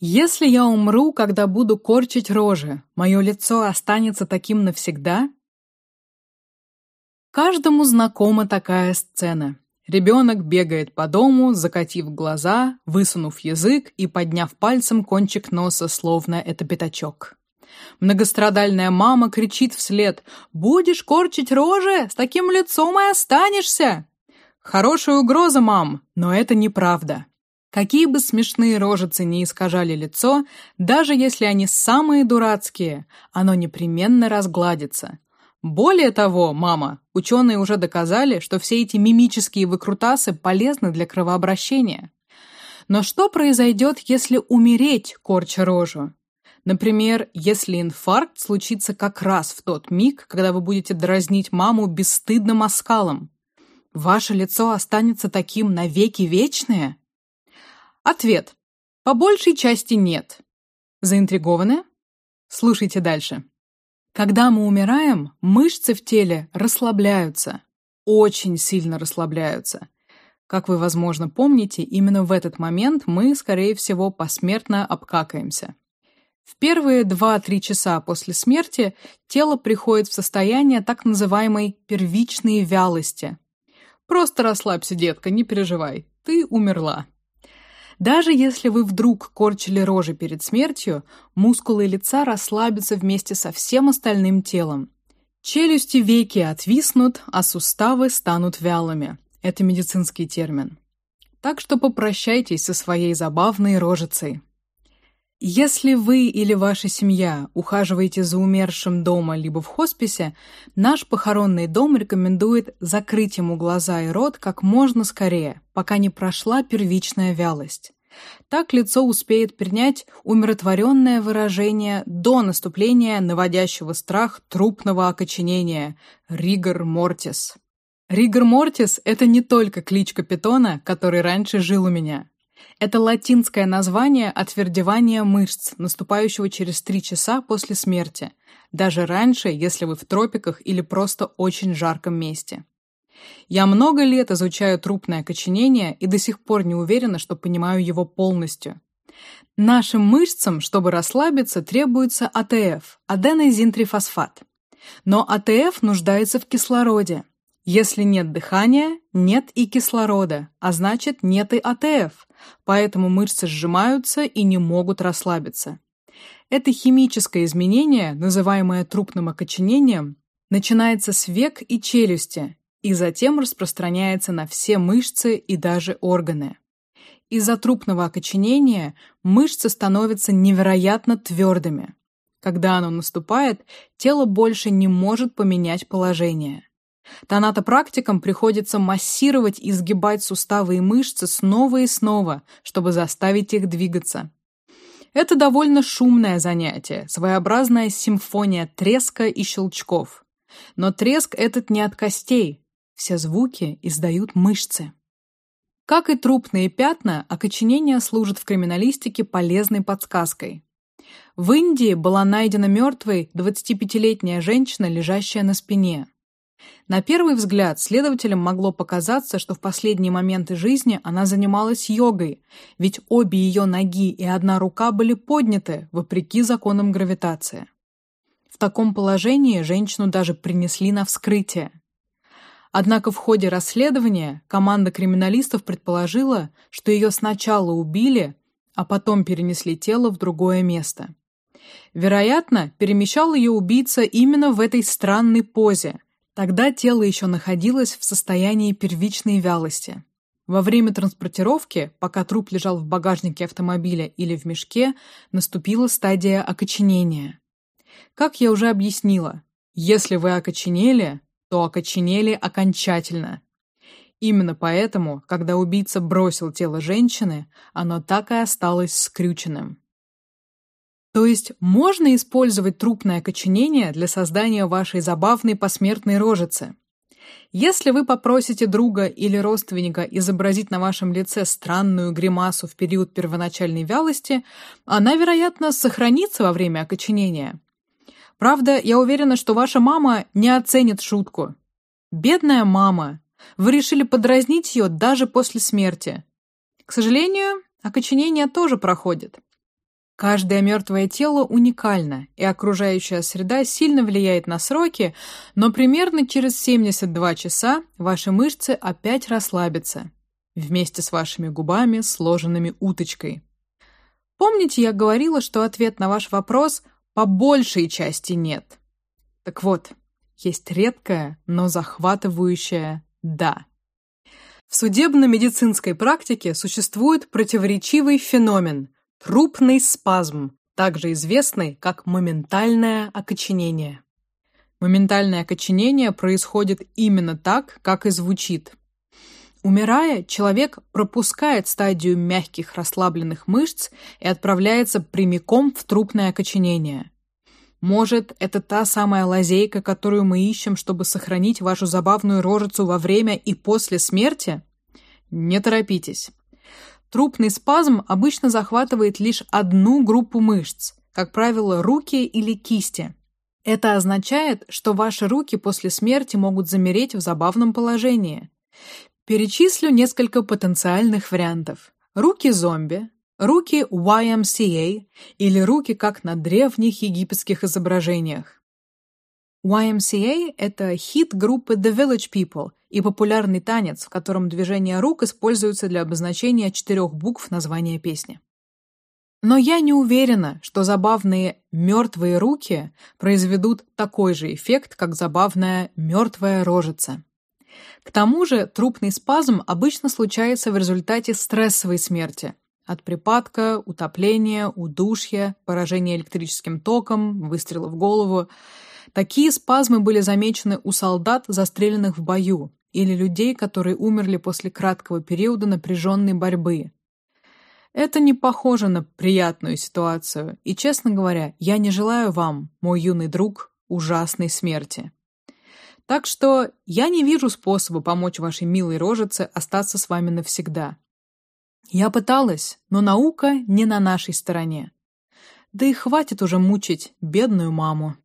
Если я умру, когда буду корчить рожи, мое лицо останется таким навсегда? Каждому знакома такая сцена. Ребенок бегает по дому, закатив глаза, высунув язык и подняв пальцем кончик носа, словно это пятачок. Многострадальная мама кричит вслед «Будешь корчить рожи, с таким лицом и останешься!» Хорошая угроза, мам, но это неправда. Какие бы смешные рожицы ни искажали лицо, даже если они самые дурацкие, оно непременно разгладится. Более того, мама, ученые уже доказали, что все эти мимические выкрутасы полезны для кровообращения. Но что произойдет, если умереть, корча рожу? Например, если инфаркт случится как раз в тот миг, когда вы будете дразнить маму бесстыдным оскалом. Ваше лицо останется таким навеки вечное? Ответ. По большей части нет. Заинтригованы? Слушайте дальше. Когда мы умираем, мышцы в теле расслабляются. Очень сильно расслабляются. Как вы, возможно, помните, именно в этот момент мы, скорее всего, посмертно обкакаемся. В первые 2-3 часа после смерти тело приходит в состояние так называемой первичной вялости. Просто расслабься, детка, не переживай. Ты умерла. Даже если вы вдруг корчили рожи перед смертью, мускулы лица расслабятся вместе со всем остальным телом. Челюсти веки отвиснут, а суставы станут вялыми. Это медицинский термин. Так что попрощайтесь со своей забавной рожицей. Если вы или ваша семья ухаживаете за умершим дома либо в хосписе, наш похоронный дом рекомендует закрыть ему глаза и рот как можно скорее, пока не прошла первичная вялость. Так лицо успеет принять умиротворенное выражение до наступления наводящего страх трупного окоченения ригор мортис. Ригор мортис это не только кличка питона, который раньше жил у меня. Это латинское название отвердевания мышц, наступающего через три часа после смерти, даже раньше, если вы в тропиках или просто очень жарком месте. Я много лет изучаю трупное окоченение и до сих пор не уверена, что понимаю его полностью. Нашим мышцам, чтобы расслабиться, требуется АТФ – аденозинтрифосфат. Но АТФ нуждается в кислороде. Если нет дыхания, нет и кислорода, а значит нет и АТФ, поэтому мышцы сжимаются и не могут расслабиться. Это химическое изменение, называемое трупным окоченением, начинается с век и челюсти и затем распространяется на все мышцы и даже органы. Из-за трупного окоченения мышцы становятся невероятно твердыми. Когда оно наступает, тело больше не может поменять положение. Тонатопрактикам приходится массировать и сгибать суставы и мышцы снова и снова, чтобы заставить их двигаться. Это довольно шумное занятие, своеобразная симфония треска и щелчков. Но треск этот не от костей, все звуки издают мышцы. Как и трупные пятна, окоченение служит в криминалистике полезной подсказкой. В Индии была найдена мертвой 25-летняя женщина, лежащая на спине. На первый взгляд следователям могло показаться, что в последние моменты жизни она занималась йогой, ведь обе ее ноги и одна рука были подняты, вопреки законам гравитации. В таком положении женщину даже принесли на вскрытие. Однако в ходе расследования команда криминалистов предположила, что ее сначала убили, а потом перенесли тело в другое место. Вероятно, перемещал ее убийца именно в этой странной позе. Тогда тело еще находилось в состоянии первичной вялости. Во время транспортировки, пока труп лежал в багажнике автомобиля или в мешке, наступила стадия окоченения. Как я уже объяснила, если вы окоченели, то окоченели окончательно. Именно поэтому, когда убийца бросил тело женщины, оно так и осталось скрюченным. То есть можно использовать трупное окоченение для создания вашей забавной посмертной рожицы. Если вы попросите друга или родственника изобразить на вашем лице странную гримасу в период первоначальной вялости, она, вероятно, сохранится во время окоченения. Правда, я уверена, что ваша мама не оценит шутку. Бедная мама. Вы решили подразнить ее даже после смерти. К сожалению, окоченение тоже проходит. Каждое мертвое тело уникально, и окружающая среда сильно влияет на сроки, но примерно через 72 часа ваши мышцы опять расслабятся, вместе с вашими губами, сложенными уточкой. Помните, я говорила, что ответ на ваш вопрос по большей части нет? Так вот, есть редкое, но захватывающее «да». В судебно-медицинской практике существует противоречивый феномен – Трупный спазм, также известный как моментальное окоченение. Моментальное окоченение происходит именно так, как и звучит. Умирая, человек пропускает стадию мягких расслабленных мышц и отправляется прямиком в трупное окоченение. Может, это та самая лазейка, которую мы ищем, чтобы сохранить вашу забавную рожицу во время и после смерти? Не торопитесь. Трупный спазм обычно захватывает лишь одну группу мышц, как правило, руки или кисти. Это означает, что ваши руки после смерти могут замереть в забавном положении. Перечислю несколько потенциальных вариантов. Руки зомби, руки YMCA или руки как на древних египетских изображениях. YMCA — это хит группы The Village People и популярный танец, в котором движения рук используются для обозначения четырех букв названия песни. Но я не уверена, что забавные мертвые руки произведут такой же эффект, как забавная мертвая рожица. К тому же трупный спазм обычно случается в результате стрессовой смерти от припадка, утопления, удушья, поражения электрическим током, выстрела в голову – Такие спазмы были замечены у солдат, застреленных в бою, или людей, которые умерли после краткого периода напряженной борьбы. Это не похоже на приятную ситуацию, и, честно говоря, я не желаю вам, мой юный друг, ужасной смерти. Так что я не вижу способа помочь вашей милой рожице остаться с вами навсегда. Я пыталась, но наука не на нашей стороне. Да и хватит уже мучить бедную маму.